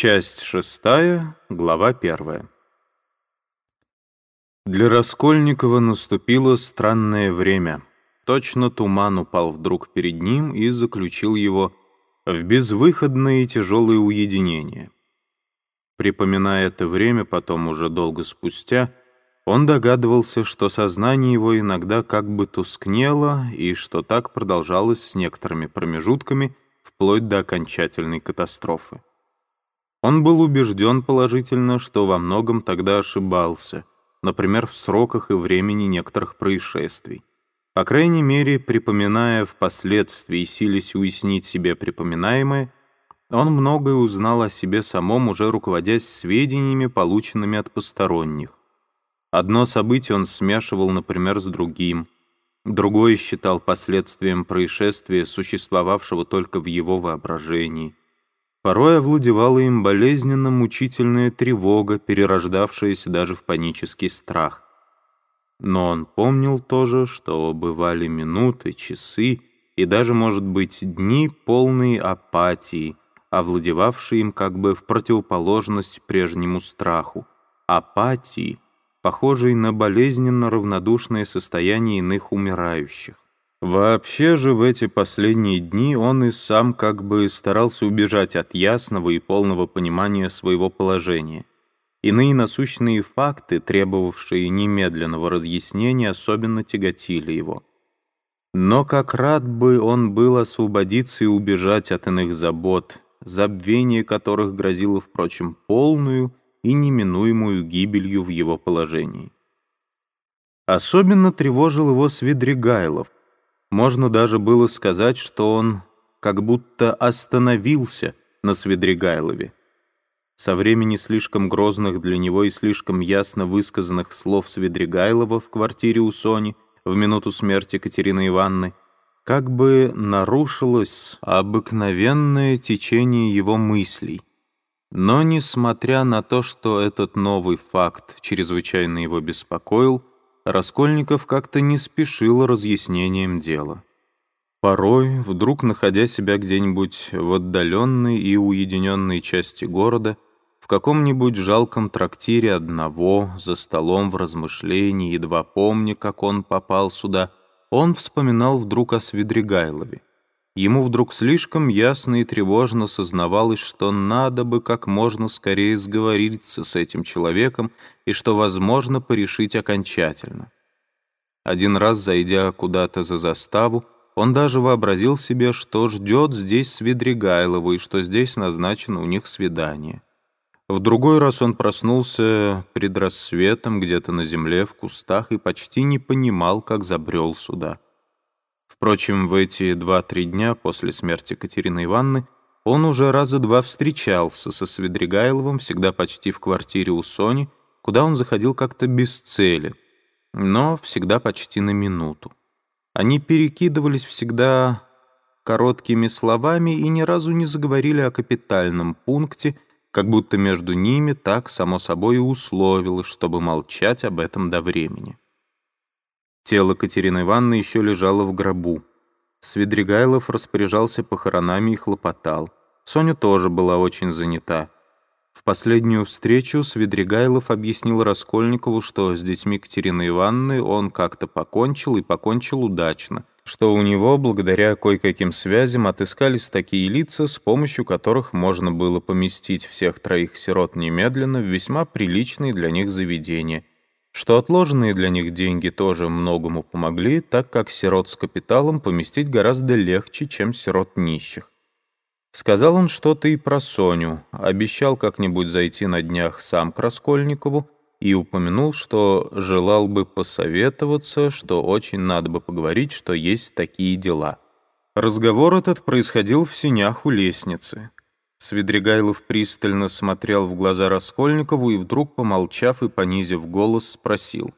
Часть шестая, глава первая. Для Раскольникова наступило странное время. Точно туман упал вдруг перед ним и заключил его в безвыходное и тяжелое уединение. Припоминая это время, потом уже долго спустя, он догадывался, что сознание его иногда как бы тускнело и что так продолжалось с некоторыми промежутками вплоть до окончательной катастрофы. Он был убежден положительно, что во многом тогда ошибался, например, в сроках и времени некоторых происшествий. По крайней мере, припоминая впоследствии и силясь уяснить себе припоминаемое, он многое узнал о себе самом, уже руководясь сведениями, полученными от посторонних. Одно событие он смешивал, например, с другим, другое считал последствием происшествия, существовавшего только в его воображении. Порой овладевала им болезненно мучительная тревога, перерождавшаяся даже в панический страх. Но он помнил тоже, что бывали минуты, часы и даже, может быть, дни полные апатии, овладевавшие им как бы в противоположность прежнему страху, апатии — похожий на болезненно равнодушное состояние иных умирающих. Вообще же в эти последние дни он и сам как бы старался убежать от ясного и полного понимания своего положения. Иные насущные факты, требовавшие немедленного разъяснения, особенно тяготили его. Но как рад бы он был освободиться и убежать от иных забот, забвение которых грозило, впрочем, полную и неминуемую гибелью в его положении. Особенно тревожил его Свидригайлов. Можно даже было сказать, что он как будто остановился на Свидригайлове. Со времени слишком грозных для него и слишком ясно высказанных слов Свидригайлова в квартире у Сони в минуту смерти Катерины Ивановны как бы нарушилось обыкновенное течение его мыслей, но, несмотря на то, что этот новый факт чрезвычайно его беспокоил, Раскольников как-то не спешил разъяснением дела. Порой, вдруг находя себя где-нибудь в отдаленной и уединенной части города, в каком-нибудь жалком трактире одного, за столом в размышлении, едва помня, как он попал сюда, он вспоминал вдруг о Свидригайлове. Ему вдруг слишком ясно и тревожно сознавалось, что надо бы как можно скорее сговориться с этим человеком и что возможно порешить окончательно. Один раз, зайдя куда-то за заставу, он даже вообразил себе, что ждет здесь Свидригайлову и что здесь назначено у них свидание. В другой раз он проснулся пред рассветом где-то на земле в кустах и почти не понимал, как забрел сюда. Впрочем, в эти два-три дня после смерти Катерины Ивановны он уже раза два встречался со Свидригайловым, всегда почти в квартире у Сони, куда он заходил как-то без цели, но всегда почти на минуту. Они перекидывались всегда короткими словами и ни разу не заговорили о капитальном пункте, как будто между ними так, само собой, и условилось, чтобы молчать об этом до времени. Тело Катерины Ивановны еще лежало в гробу. Свидригайлов распоряжался похоронами и хлопотал. Соня тоже была очень занята. В последнюю встречу Свидригайлов объяснил Раскольникову, что с детьми Катерины Ивановны он как-то покончил и покончил удачно, что у него, благодаря кое-каким связям, отыскались такие лица, с помощью которых можно было поместить всех троих сирот немедленно в весьма приличные для них заведения — что отложенные для них деньги тоже многому помогли, так как сирот с капиталом поместить гораздо легче, чем сирот нищих. Сказал он что-то и про Соню, обещал как-нибудь зайти на днях сам к Раскольникову и упомянул, что желал бы посоветоваться, что очень надо бы поговорить, что есть такие дела. Разговор этот происходил в синях у лестницы. Свидригайлов пристально смотрел в глаза Раскольникову и вдруг, помолчав и понизив голос, спросил.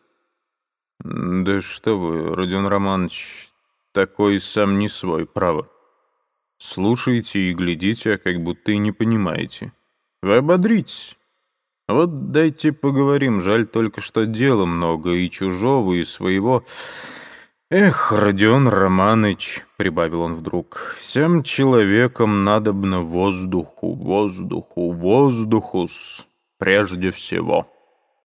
«Да что вы, Родион Романович, такой сам не свой, право. Слушайте и глядите, а как будто и не понимаете. Вы ободритесь. Вот дайте поговорим, жаль только, что дела много, и чужого, и своего. Эх, Родион Романович, прибавил он вдруг, — «всем человекам надобно воздуху, воздуху, воздухус прежде всего».